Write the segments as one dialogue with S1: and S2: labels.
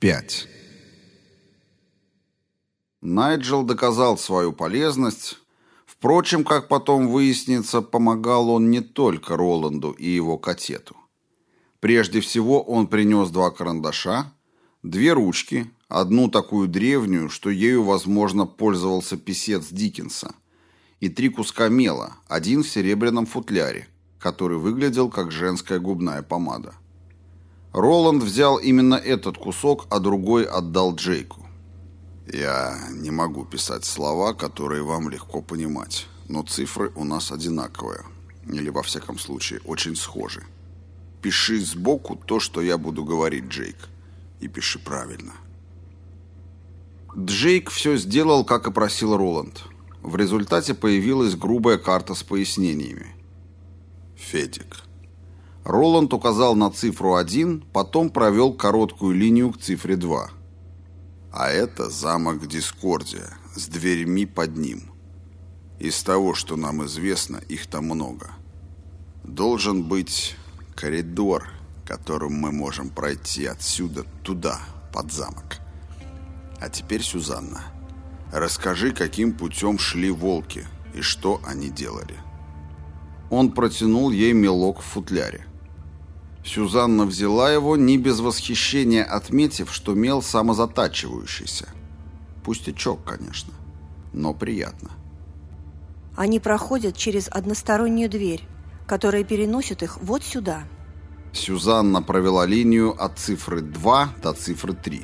S1: 5. Найджел доказал свою полезность. Впрочем, как потом выяснится, помогал он не только Роланду и его котету. Прежде всего он принес два карандаша, две ручки, одну такую древнюю, что ею, возможно, пользовался писец Диккенса, и три куска мела, один в серебряном футляре, который выглядел как женская губная помада. Роланд взял именно этот кусок, а другой отдал Джейку. «Я не могу писать слова, которые вам легко понимать, но цифры у нас одинаковые, или, во всяком случае, очень схожи. Пиши сбоку то, что я буду говорить, Джейк, и пиши правильно». Джейк все сделал, как и просил Роланд. В результате появилась грубая карта с пояснениями. Федик. Роланд указал на цифру 1, потом провел короткую линию к цифре 2. А это замок Дискордия с дверьми под ним. Из того, что нам известно, их там много. Должен быть коридор, которым мы можем пройти отсюда туда, под замок. А теперь, Сюзанна, расскажи, каким путем шли волки и что они делали. Он протянул ей мелок в футляре. Сюзанна взяла его, не без восхищения отметив, что мел самозатачивающийся. Пустячок, конечно, но приятно.
S2: Они проходят через одностороннюю дверь, которая переносит их вот сюда.
S1: Сюзанна провела линию от цифры 2 до цифры 3.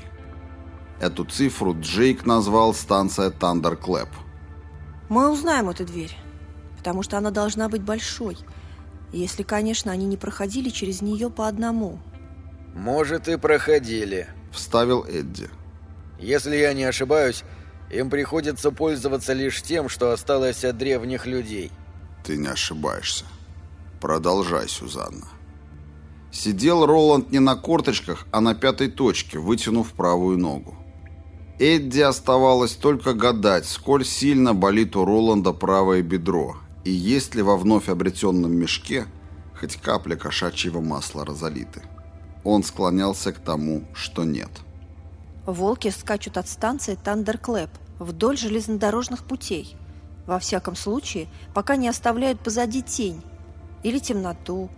S1: Эту цифру Джейк назвал станция Тандерклэп.
S2: Мы узнаем эту дверь потому что она должна быть большой, если, конечно, они не проходили через нее по одному.
S3: «Может, и проходили», —
S1: вставил Эдди.
S3: «Если я не ошибаюсь, им приходится пользоваться лишь тем, что осталось от древних людей».
S1: «Ты не ошибаешься. Продолжай, Сюзанна». Сидел Роланд не на корточках, а на пятой точке, вытянув правую ногу. Эдди оставалось только гадать, сколь сильно болит у Роланда правое бедро, и есть ли во вновь обретенном мешке хоть капля кошачьего масла Розалиты. Он склонялся к тому, что нет.
S2: Волки скачут от станции Тандерклэп вдоль железнодорожных путей. Во всяком случае, пока не оставляют позади тень или темноту,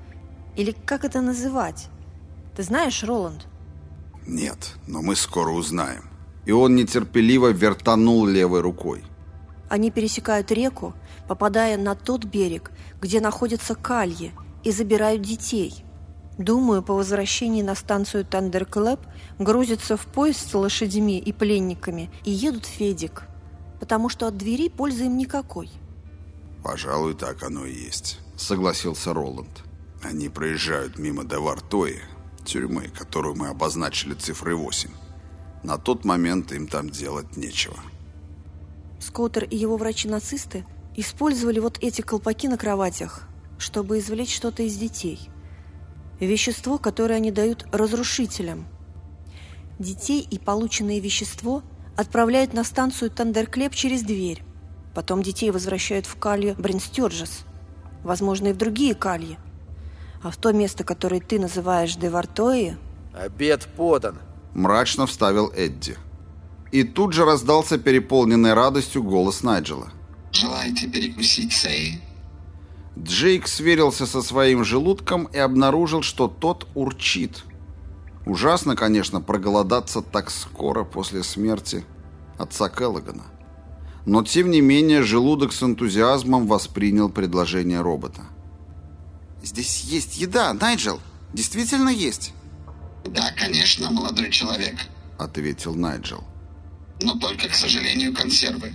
S2: или как это называть. Ты знаешь, Роланд?
S1: Нет, но мы скоро узнаем. И он нетерпеливо вертанул левой рукой.
S2: Они пересекают реку, попадая на тот берег, где находятся Кальи, и забирают детей. Думаю, по возвращении на станцию Тандерклэп грузятся в поезд с лошадьми и пленниками и едут в Федик, потому что от двери пользы им никакой.
S1: «Пожалуй, так оно и есть», — согласился Роланд. «Они проезжают мимо Девартои, тюрьмы, которую мы обозначили цифрой 8. На тот момент им там делать нечего».
S2: Скоттер и его врачи-нацисты использовали вот эти колпаки на кроватях, чтобы извлечь что-то из детей. Вещество, которое они дают разрушителям. Детей и полученное вещество отправляют на станцию Тандерклеп через дверь. Потом детей возвращают в калью Бринстёрджес. Возможно, и в другие кальи. А в то место, которое ты называешь Девартои...
S3: «Обед подан», –
S1: мрачно вставил Эдди. И тут же раздался переполненный радостью голос Найджела.
S4: «Желаете перекусить, Сэй?»
S1: Джейк сверился со своим желудком и обнаружил, что тот урчит. Ужасно, конечно, проголодаться так скоро после смерти отца Келлогана. Но, тем не менее, желудок с энтузиазмом воспринял предложение робота.
S5: «Здесь есть еда, Найджел. Действительно есть?»
S4: «Да, конечно, молодой человек», —
S1: ответил Найджел
S4: но только, к сожалению, консервы.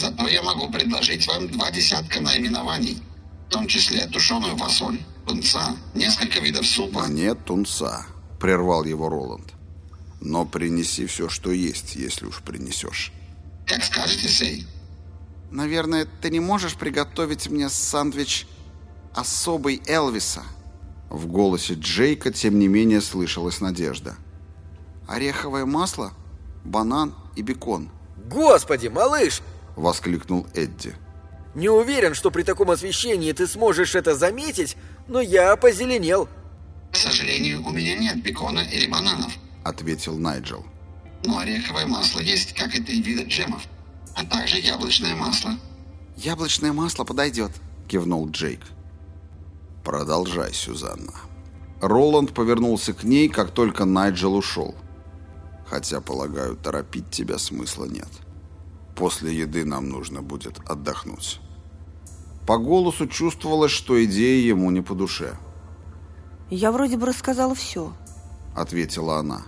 S4: Зато я могу предложить вам два десятка наименований, в том числе тушеную фасоль, тунца, несколько видов супа.
S1: Нет тунца, прервал его Роланд. Но принеси все, что есть, если уж принесешь.
S4: Как скажете, Сей.
S5: Наверное, ты не можешь приготовить мне сандвич особый Элвиса?
S1: В голосе Джейка, тем не менее, слышалась надежда.
S5: Ореховое масло? Банан? и бекон.
S3: «Господи, малыш!»
S1: – воскликнул Эдди.
S3: «Не уверен, что при таком освещении ты сможешь это заметить, но я позеленел».
S4: «К сожалению, у меня нет бекона или бананов, —
S1: ответил Найджел.
S4: Но ореховое масло есть, как и три вида джемов, а также яблочное масло.
S5: «Яблочное масло подойдет», —
S1: кивнул Джейк. «Продолжай, Сюзанна». Роланд повернулся к ней, как только Найджел ушел. «Хотя, полагаю, торопить тебя смысла нет. После еды нам нужно будет отдохнуть». По голосу чувствовалось, что идея ему не по душе.
S2: «Я вроде бы рассказала все», —
S1: ответила она.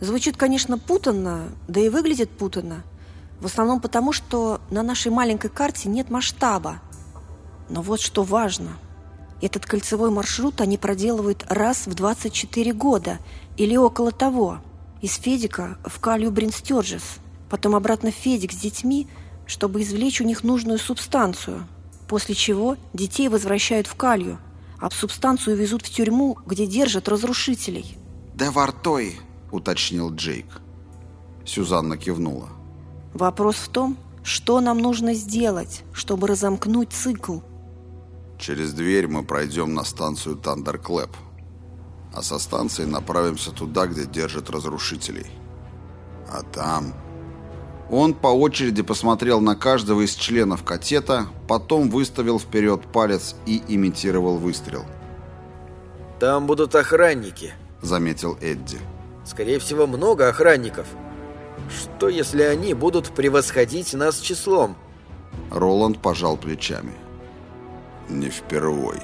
S2: Звучит, конечно, путанно, да и выглядит путанно. В основном потому, что на нашей маленькой карте нет масштаба. Но вот что важно. Этот кольцевой маршрут они проделывают раз в 24 года или около того. Из Федика в Калью Брин Стерджис, потом обратно Федик с детьми, чтобы извлечь у них нужную субстанцию. После чего детей возвращают в Калью, а субстанцию везут в тюрьму, где держат разрушителей.
S5: «Да вартой!»
S1: — уточнил Джейк. Сюзанна кивнула.
S2: Вопрос в том, что нам нужно сделать, чтобы разомкнуть цикл.
S1: Через дверь мы пройдем на станцию Тандерклэп, а со станции направимся туда, где держат разрушителей. А там... Он по очереди посмотрел на каждого из членов катета, потом выставил вперед палец и имитировал выстрел.
S3: «Там будут охранники», —
S1: заметил Эдди.
S3: Скорее всего, много охранников. Что, если они будут превосходить нас числом?
S1: Роланд пожал плечами. Не впервой.